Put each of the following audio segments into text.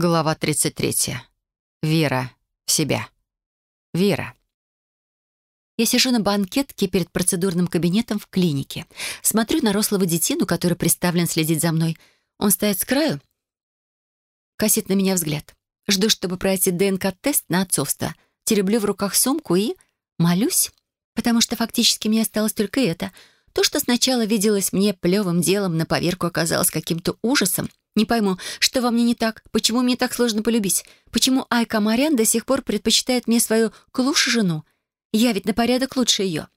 Глава 33. Вера в себя. Вера. Я сижу на банкетке перед процедурным кабинетом в клинике. Смотрю на рослого детину, который представлен следить за мной. Он стоит с краю, косит на меня взгляд. Жду, чтобы пройти ДНК-тест на отцовство. Тереблю в руках сумку и молюсь, потому что фактически мне осталось только это. То, что сначала виделось мне плевым делом, на поверку оказалось каким-то ужасом — не пойму, что во мне не так? Почему мне так сложно полюбить? Почему Айка Марян до сих пор предпочитает мне свою клуш-жену? Я ведь на порядок лучше ее.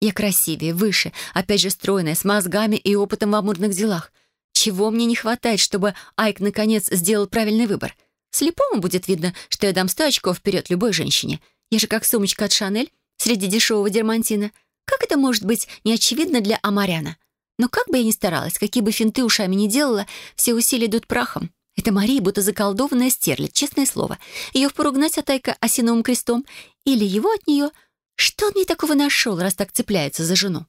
Я красивее, выше, опять же стройная, с мозгами и опытом в амурных делах. Чего мне не хватает, чтобы Айк наконец сделал правильный выбор? Слепому будет видно, что я дам сто очков вперед любой женщине. Я же как сумочка от Шанель среди дешевого дермантина. Как это может быть неочевидно для Амаряна? Но как бы я ни старалась, какие бы финты ушами ни делала, все усилия идут прахом. Это Мария будто заколдованная стерлядь, честное слово. Ее впору гнать от Айка осиновым крестом. Или его от нее. Что он мне такого нашел, раз так цепляется за жену?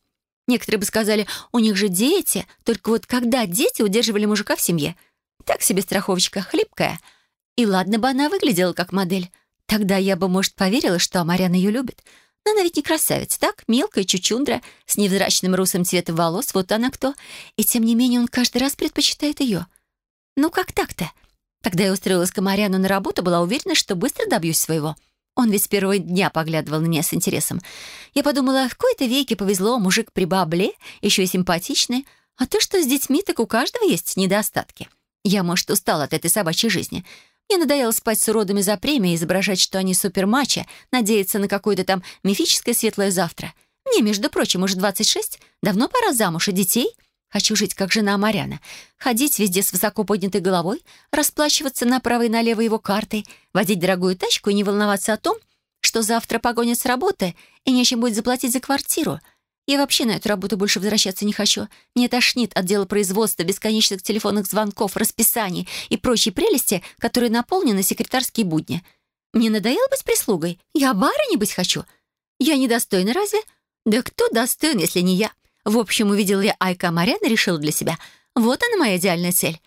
Некоторые бы сказали, у них же дети. Только вот когда дети удерживали мужика в семье? Так себе страховочка, хлипкая. И ладно бы она выглядела как модель. Тогда я бы, может, поверила, что Амарян ее любит. Но она ведь не красавица, так? Мелкая чучундра, с невзрачным русым цветом волос, вот она кто. И тем не менее он каждый раз предпочитает ее. Ну как так-то? Когда я устроилась к Комаряну на работу, была уверена, что быстро добьюсь своего. Он ведь с первого дня поглядывал на меня с интересом. Я подумала, в кои-то веке повезло, мужик при бабле, еще и симпатичный. А то, что с детьми, так у каждого есть недостатки. Я, может, устала от этой собачьей жизни — мне надоело спать с уродами за премией, изображать, что они супермача, надеяться на какое-то там мифическое светлое завтра. Мне, между прочим, уже 26, давно пора замуж и детей. Хочу жить, как жена Маряна, ходить везде с высоко поднятой головой, расплачиваться направо и налево его картой, водить дорогую тачку и не волноваться о том, что завтра погонят с работы и нечем будет заплатить за квартиру — я вообще на эту работу больше возвращаться не хочу. Мне тошнит от дела производства, бесконечных телефонных звонков, расписаний и прочей прелести, которые наполнены секретарские будни. Мне надоело быть прислугой. Я барыней быть хочу. Я недостойна разве? Да кто достоин, если не я? В общем, увидела я Айка Маряна и решила для себя. Вот она моя идеальная цель.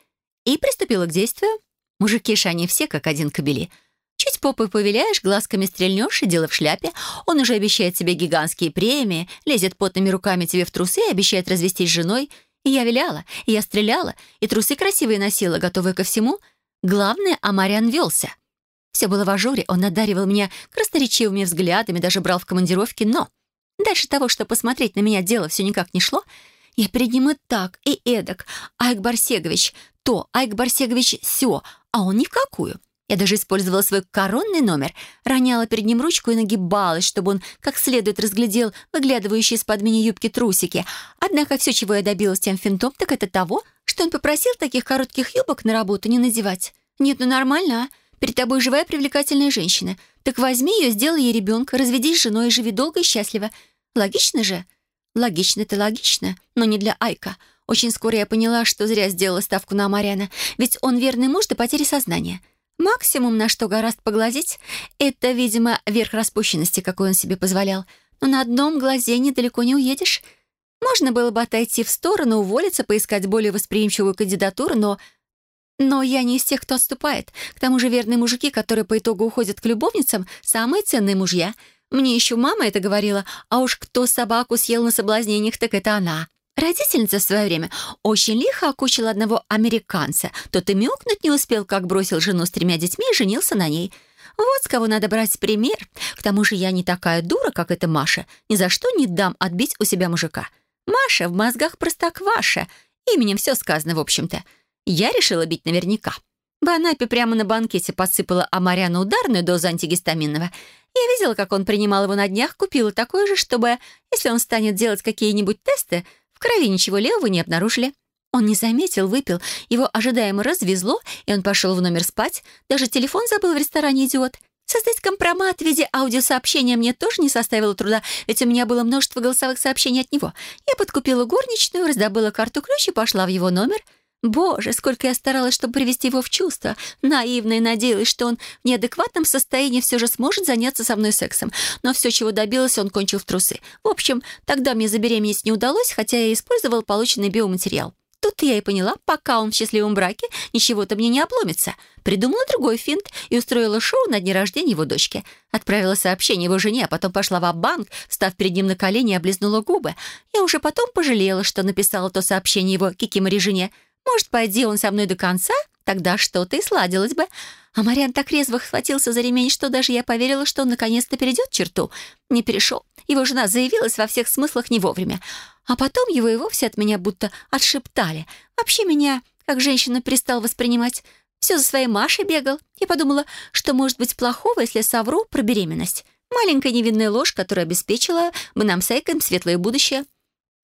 И приступила к действию. Мужики ж они все как один кобели — Чуть попой повеляешь, глазками стрельнешь, и дело в шляпе. Он уже обещает себе гигантские премии, лезет потными руками тебе в трусы и обещает развестись с женой. И я виляла, и я стреляла, и трусы красивые носила, готовые ко всему. Главное, Амариан велся. Все было в ажуре, он одаривал меня красноречивыми взглядами, даже брал в командировки, но... Дальше того, что посмотреть на меня дело все никак не шло, я перед ним и так, и эдак. Айк Барсегович то, Айк Барсегович сё, а он ни в какую. Я даже использовала свой коронный номер, роняла перед ним ручку и нагибалась, чтобы он как следует разглядел выглядывающие из-под мини-юбки трусики. Однако все, чего я добилась тем финтом, так это того, что он попросил таких коротких юбок на работу не надевать. Нет, ну нормально, а? Перед тобой живая привлекательная женщина. Так возьми ее, сделай ей ребенка, разведись с женой и живи долго и счастливо. Логично же? Логично-то логично, но не для Айка. Очень скоро я поняла, что зря сделала ставку на Амаряна, ведь он верный муж до потери сознания. Максимум, на что гораст поглазеть, это, видимо, верх распущенности, какой он себе позволял. Но на одном глазе недалеко не уедешь. Можно было бы отойти в сторону, уволиться, поискать более восприимчивую кандидатуру, но... Но я не из тех, кто отступает. К тому же верные мужики, которые по итогу уходят к любовницам, самые ценные мужья. Мне еще мама это говорила, а уж кто собаку съел на соблазнениях, так это она. Родительница в свое время очень лихо окучила одного американца. Тот и мяукнуть не успел, как бросил жену с тремя детьми и женился на ней. Вот с кого надо брать пример. К тому же я не такая дура, как эта Маша. Ни за что не дам отбить у себя мужика. Маша в мозгах простокваша. Именем все сказано, в общем-то. Я решила бить наверняка. Банапи прямо на банкете подсыпала Амаряну ударную дозу антигистаминного. Я видела, как он принимал его на днях, купила такое же, чтобы, если он станет делать какие-нибудь тесты, крови ничего левого не обнаружили. Он не заметил, выпил, его ожидаемо развезло, и он пошел в номер спать. Даже телефон забыл в ресторане, идиот. Создать компромат в виде аудиосообщения мне тоже не составило труда, ведь у меня было множество голосовых сообщений от него. Я подкупила горничную, раздобыла карту-ключ и пошла в его номер — Боже, сколько я старалась, чтобы привести его в чувство. Наивно и надеялась, что он в неадекватном состоянии все же сможет заняться со мной сексом. Но все, чего добилась, он кончил в трусы. В общем, тогда мне забеременеть не удалось, хотя я использовал полученный биоматериал. Тут я и поняла, пока он в счастливом браке, ничего-то мне не обломится. Придумала другой финт и устроила шоу на дне рождения его дочки. Отправила сообщение его жене, а потом пошла в банк став перед ним на колени и облизнула губы. Я уже потом пожалела, что написала то сообщение его кикиморе жене. Может, пойди он со мной до конца, тогда что-то и сладилось бы. А Мариан так резво схватился за ремень, что даже я поверила, что он наконец-то перейдет черту. Не перешел. Его жена заявилась во всех смыслах не вовремя. А потом его и вовсе от меня будто отшептали. Вообще меня, как женщина, перестал воспринимать. Все за своей Машей бегал. Я подумала, что может быть плохого, если совру про беременность. Маленькая невинная ложь, которая обеспечила бы нам с Эйком светлое будущее.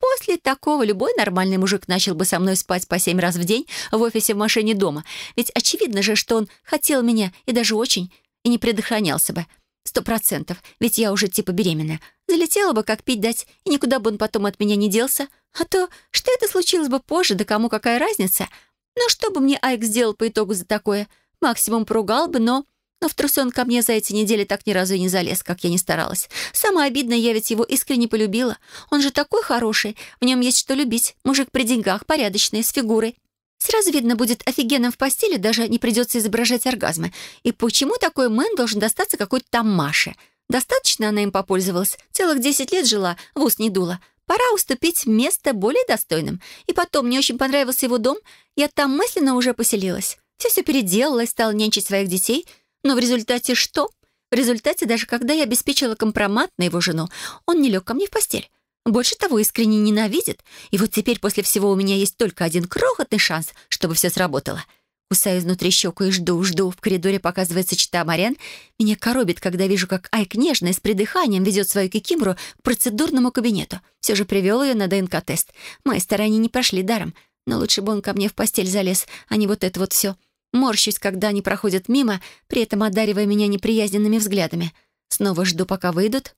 После такого любой нормальный мужик начал бы со мной спать по семь раз в день в офисе, в машине, дома. Ведь очевидно же, что он хотел меня, и даже очень, и не предохранялся бы. Сто процентов, ведь я уже типа беременная. Залетела бы, как пить дать, и никуда бы он потом от меня не делся. А то, что это случилось бы позже, да кому какая разница? Ну, что бы мне Айк сделал по итогу за такое? Максимум поругал бы, но... Но в трусы он ко мне за эти недели так ни разу и не залез, как я не старалась. Самое обидное, я ведь его искренне полюбила. Он же такой хороший, в нем есть что любить. Мужик при деньгах, порядочный, с фигурой. Сразу видно будет офигенным в постели, даже не придется изображать оргазмы. И почему такой мэн должен достаться какой-то там Маше? Достаточно она им попользовалась. Целых десять лет жила, в ус не дула. Пора уступить место более достойным. И потом, мне очень понравился его дом. Я там мысленно уже поселилась. Все-все переделала и стала нянчить своих детей. Но в результате что? В результате, даже когда я обеспечила компромат на его жену, он не лег ко мне в постель. Больше того, искренне ненавидит. И вот теперь после всего у меня есть только один крохотный шанс, чтобы все сработало. Кусаю изнутри щеку и жду, жду. В коридоре показывается чита Марен. Меня коробит, когда вижу, как Айк нежно и с придыханием ведет свою кикимру к процедурному кабинету. Все же привел ее на ДНК-тест. Мои старания не прошли даром. Но лучше бы он ко мне в постель залез, а не вот это вот все. Морщусь, когда они проходят мимо, при этом одаривая меня неприязненными взглядами. Снова жду, пока выйдут.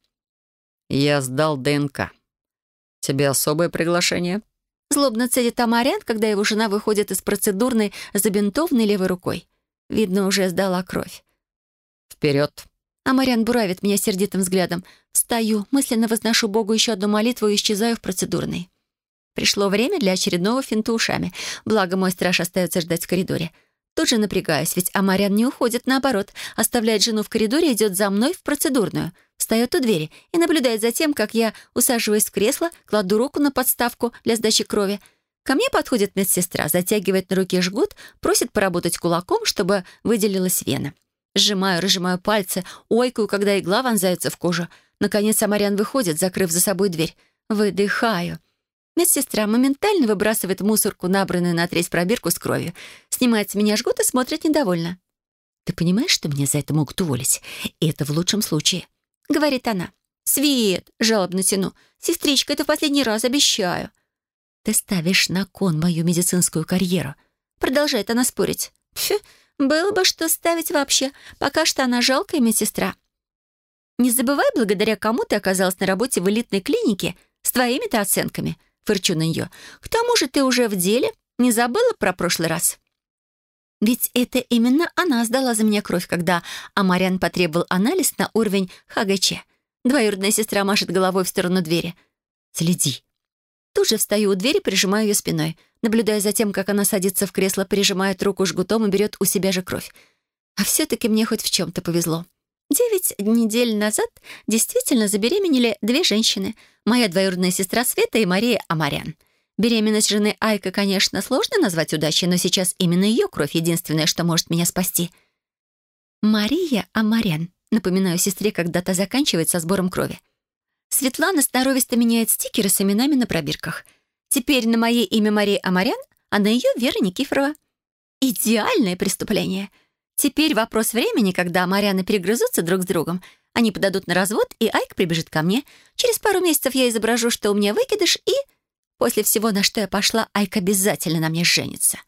«Я сдал ДНК», «Тебе особое приглашение?» Злобно цедит Амарян, когда его жена выходит из процедурной забинтованной левой рукой. Видно, уже сдала кровь. «Вперед!» Амарян буравит меня сердитым взглядом. Встаю, мысленно возношу Богу еще одну молитву и исчезаю в процедурной. Пришло время для очередного финта ушами. Благо, мой страж остается ждать в коридоре. Тут же напрягаюсь, ведь Амарян не уходит, наоборот. Оставляет жену в коридоре идет за мной в процедурную. Встает у двери и наблюдает за тем, как я усаживаюсь в кресло, кладу руку на подставку для сдачи крови. Ко мне подходит медсестра, затягивает на руке жгут, просит поработать кулаком, чтобы выделилась вена. Сжимаю, разжимаю пальцы, ойкаю, когда игла вонзается в кожу. Наконец Амарян выходит, закрыв за собой дверь. Выдыхаю. Медсестра моментально выбрасывает мусорку набранную на треть пробирку с кровью, снимает с меня жгут и смотрит недовольно. «Ты понимаешь, что меня за это могут уволить? И это в лучшем случае», — говорит она. «Свет!» — жалобно тяну. «Сестричка, это в последний раз, обещаю». «Ты ставишь на кон мою медицинскую карьеру», — продолжает она спорить. «Фу, было бы что ставить вообще. Пока что она жалкая медсестра». «Не забывай, благодаря кому ты оказалась на работе в элитной клинике с твоими-то оценками», — фырчу на нее. «К тому же ты уже в деле. Не забыла про прошлый раз?» Ведь это именно она сдала за меня кровь, когда Амарян потребовал анализ на уровень ХГЧ. Двоюродная сестра машет головой в сторону двери. «Следи». Тут же встаю у двери, прижимаю ее спиной. Наблюдая за тем, как она садится в кресло, прижимает руку жгутом и берет у себя же кровь. А все-таки мне хоть в чем-то повезло. Девять недель назад действительно забеременели две женщины. Моя двоюродная сестра Света и Мария Амарян. Беременность жены Айка, конечно, сложно назвать удачей, но сейчас именно ее кровь единственное, что может меня спасти. Мария Амарян. Напоминаю сестре, когда та заканчивает со сбором крови. Светлана сноровисто меняет стикеры с именами на пробирках. Теперь на мое имя Мария Амарян, а на ее Вера Никифорова. Идеальное преступление — Теперь вопрос времени, когда Марианы перегрызутся друг с другом. Они подадут на развод, и Айк прибежит ко мне. Через пару месяцев я изображу, что у меня выкидыш, и... После всего, на что я пошла, Айк обязательно на мне женится.